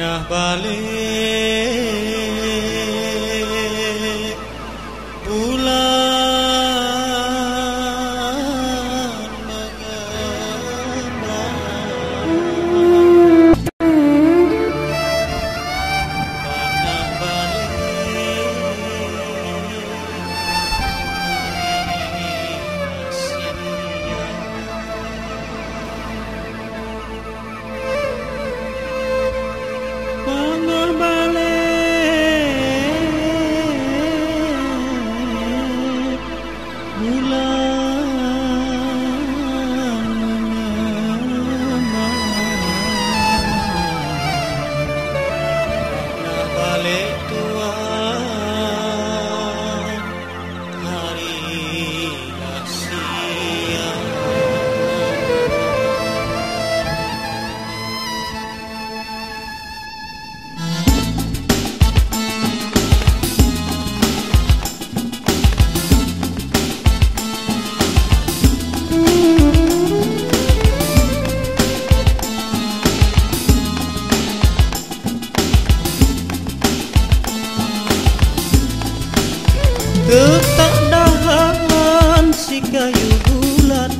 Bali Kekadahan si kayu bulat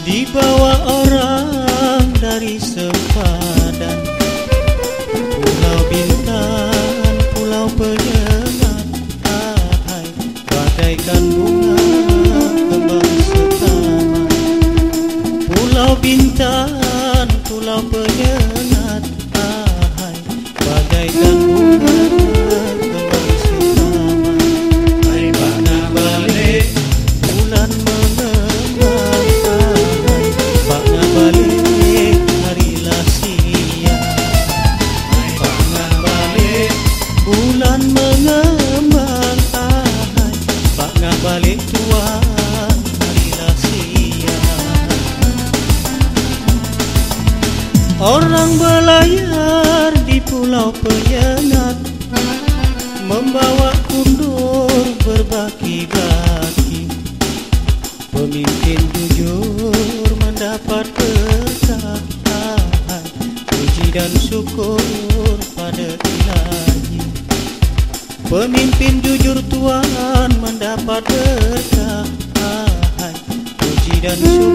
Dibawa orang dari sempat Orang belayar di pulau penyengat Membawa kundur berbaki-baki. Pemimpin jujur mendapat berkah Puji dan syukur pada ilahi. Pemimpin jujur Tuhan mendapat and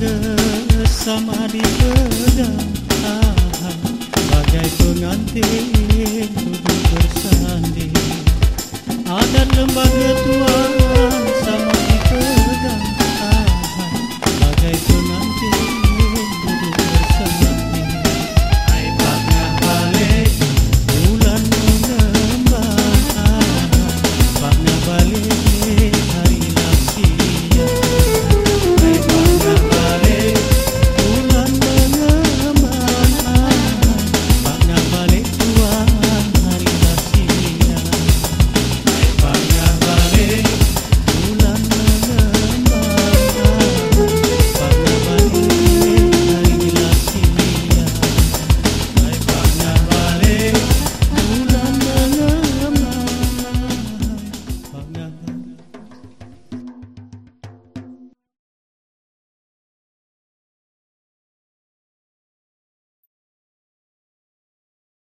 Ada samadhi berdahan Bagai pengantin duduk bersanding Adat lembah tua